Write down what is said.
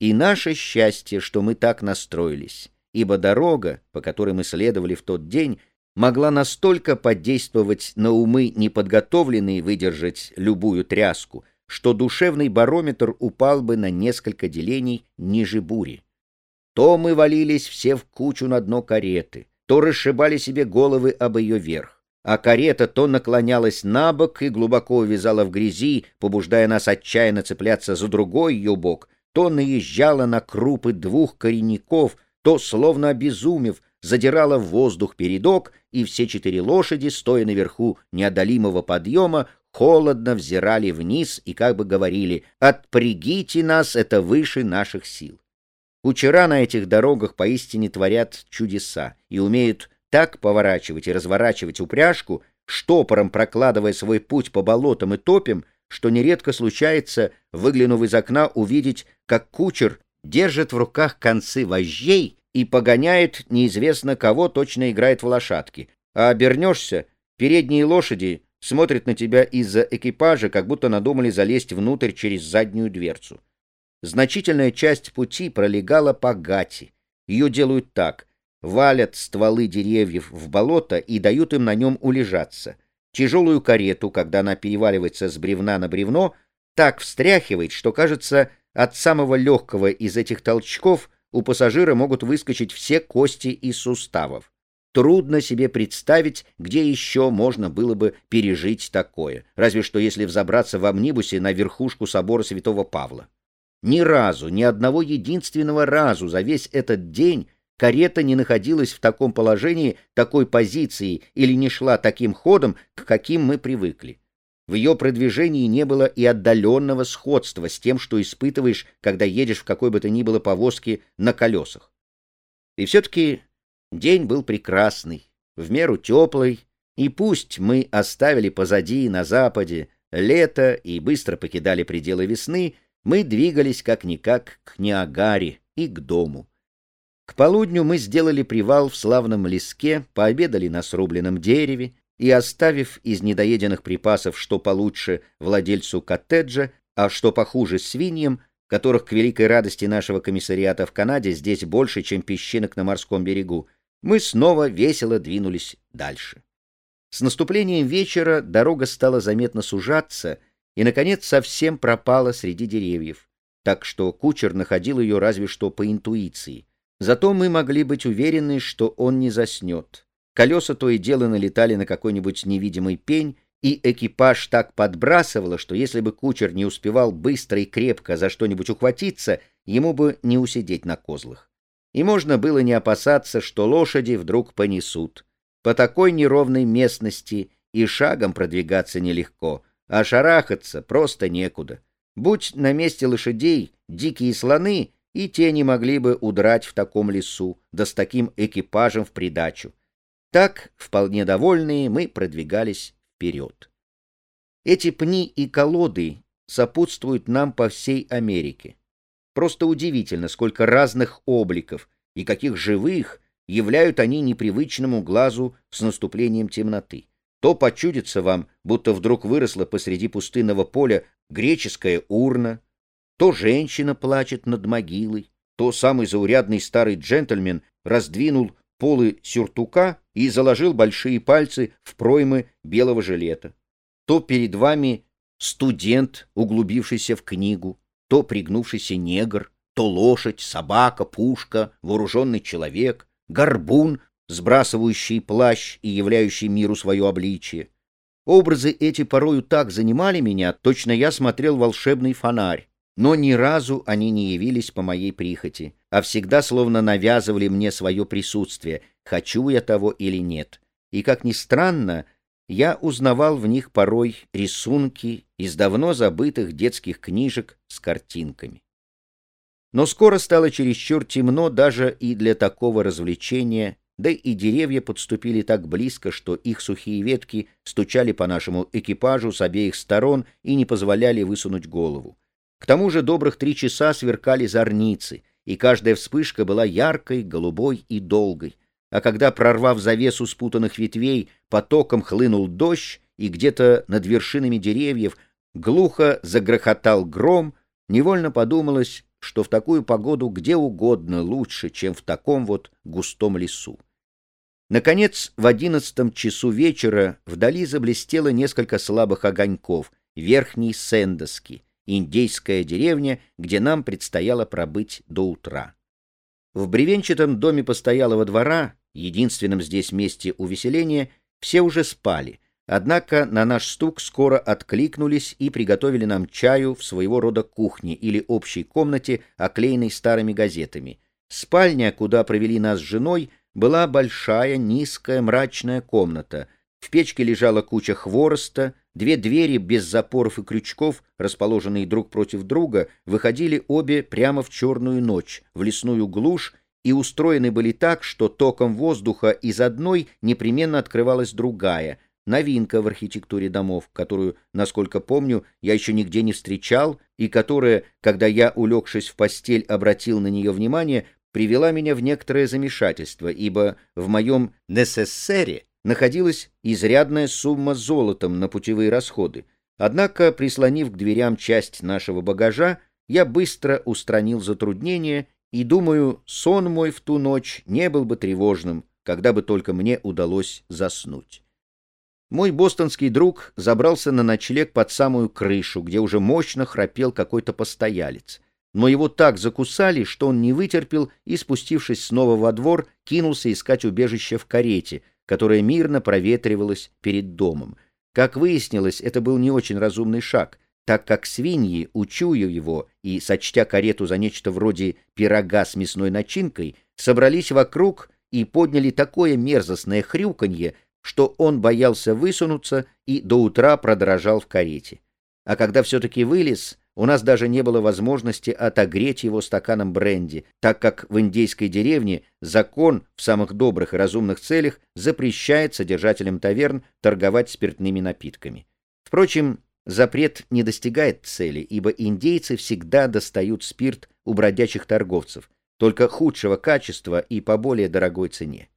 И наше счастье, что мы так настроились, ибо дорога, по которой мы следовали в тот день, могла настолько подействовать на умы, неподготовленные выдержать любую тряску, что душевный барометр упал бы на несколько делений ниже бури. То мы валились все в кучу на дно кареты, то расшибали себе головы об ее верх, а карета то наклонялась на бок и глубоко увязала в грязи, побуждая нас отчаянно цепляться за другой ее бок, то наезжала на крупы двух коренников, то, словно обезумев, задирала в воздух передок, и все четыре лошади, стоя наверху неодолимого подъема, холодно взирали вниз и как бы говорили «Отпрягите нас, это выше наших сил». Кучера на этих дорогах поистине творят чудеса и умеют так поворачивать и разворачивать упряжку, штопором прокладывая свой путь по болотам и топям, что нередко случается, выглянув из окна, увидеть, как кучер держит в руках концы вожжей и погоняет неизвестно кого точно играет в лошадки, а обернешься, передние лошади смотрят на тебя из-за экипажа, как будто надумали залезть внутрь через заднюю дверцу. Значительная часть пути пролегала по гати. Ее делают так. Валят стволы деревьев в болото и дают им на нем улежаться. Тяжелую карету, когда она переваливается с бревна на бревно, так встряхивает, что, кажется, от самого легкого из этих толчков у пассажира могут выскочить все кости и суставов. Трудно себе представить, где еще можно было бы пережить такое, разве что если взобраться в амнибусе на верхушку собора святого Павла. Ни разу, ни одного единственного разу за весь этот день карета не находилась в таком положении, такой позиции или не шла таким ходом, к каким мы привыкли. В ее продвижении не было и отдаленного сходства с тем, что испытываешь, когда едешь в какой бы то ни было повозке на колесах. И все-таки день был прекрасный, в меру теплый, и пусть мы оставили позади на западе лето и быстро покидали пределы весны, мы двигались как-никак к Ниагаре и к дому. К полудню мы сделали привал в славном леске, пообедали на срубленном дереве и, оставив из недоеденных припасов что получше владельцу коттеджа, а что похуже свиньям, которых к великой радости нашего комиссариата в Канаде здесь больше, чем песчинок на морском берегу, мы снова весело двинулись дальше. С наступлением вечера дорога стала заметно сужаться — и, наконец, совсем пропала среди деревьев, так что кучер находил ее разве что по интуиции. Зато мы могли быть уверены, что он не заснет. Колеса то и дело налетали на какой-нибудь невидимый пень, и экипаж так подбрасывало, что если бы кучер не успевал быстро и крепко за что-нибудь ухватиться, ему бы не усидеть на козлах. И можно было не опасаться, что лошади вдруг понесут. По такой неровной местности и шагом продвигаться нелегко — а шарахаться просто некуда. Будь на месте лошадей дикие слоны, и те не могли бы удрать в таком лесу, да с таким экипажем в придачу. Так, вполне довольные, мы продвигались вперед. Эти пни и колоды сопутствуют нам по всей Америке. Просто удивительно, сколько разных обликов и каких живых являют они непривычному глазу с наступлением темноты. То почудится вам, будто вдруг выросла посреди пустынного поля греческая урна, то женщина плачет над могилой, то самый заурядный старый джентльмен раздвинул полы сюртука и заложил большие пальцы в проймы белого жилета. То перед вами студент, углубившийся в книгу, то пригнувшийся негр, то лошадь, собака, пушка, вооруженный человек, горбун, сбрасывающий плащ и являющий миру свое обличие. Образы эти порою так занимали меня, точно я смотрел волшебный фонарь, но ни разу они не явились по моей прихоти, а всегда словно навязывали мне свое присутствие, хочу я того или нет. И, как ни странно, я узнавал в них порой рисунки из давно забытых детских книжек с картинками. Но скоро стало чересчур темно даже и для такого развлечения, да и деревья подступили так близко, что их сухие ветки стучали по нашему экипажу с обеих сторон и не позволяли высунуть голову. К тому же добрых три часа сверкали зорницы, и каждая вспышка была яркой, голубой и долгой. А когда, прорвав завесу спутанных ветвей, потоком хлынул дождь, и где-то над вершинами деревьев глухо загрохотал гром, невольно подумалось, что в такую погоду где угодно лучше, чем в таком вот густом лесу. Наконец, в одиннадцатом часу вечера вдали заблестело несколько слабых огоньков, верхний Сендоски, индейская деревня, где нам предстояло пробыть до утра. В бревенчатом доме постоялого двора, единственном здесь месте увеселения, все уже спали, однако на наш стук скоро откликнулись и приготовили нам чаю в своего рода кухне или общей комнате, оклеенной старыми газетами. Спальня, куда провели нас с женой, была большая, низкая, мрачная комната. В печке лежала куча хвороста, две двери без запоров и крючков, расположенные друг против друга, выходили обе прямо в черную ночь, в лесную глушь, и устроены были так, что током воздуха из одной непременно открывалась другая, новинка в архитектуре домов, которую, насколько помню, я еще нигде не встречал, и которая, когда я, улегшись в постель, обратил на нее внимание, привела меня в некоторое замешательство, ибо в моем «несессере» находилась изрядная сумма золотом на путевые расходы. Однако, прислонив к дверям часть нашего багажа, я быстро устранил затруднения и, думаю, сон мой в ту ночь не был бы тревожным, когда бы только мне удалось заснуть. Мой бостонский друг забрался на ночлег под самую крышу, где уже мощно храпел какой-то постоялец но его так закусали, что он не вытерпел и, спустившись снова во двор, кинулся искать убежище в карете, которая мирно проветривалась перед домом. Как выяснилось, это был не очень разумный шаг, так как свиньи, учуя его и сочтя карету за нечто вроде пирога с мясной начинкой, собрались вокруг и подняли такое мерзостное хрюканье, что он боялся высунуться и до утра продрожал в карете. А когда все-таки вылез, у нас даже не было возможности отогреть его стаканом бренди, так как в индейской деревне закон в самых добрых и разумных целях запрещает содержателям таверн торговать спиртными напитками. Впрочем, запрет не достигает цели, ибо индейцы всегда достают спирт у бродячих торговцев, только худшего качества и по более дорогой цене.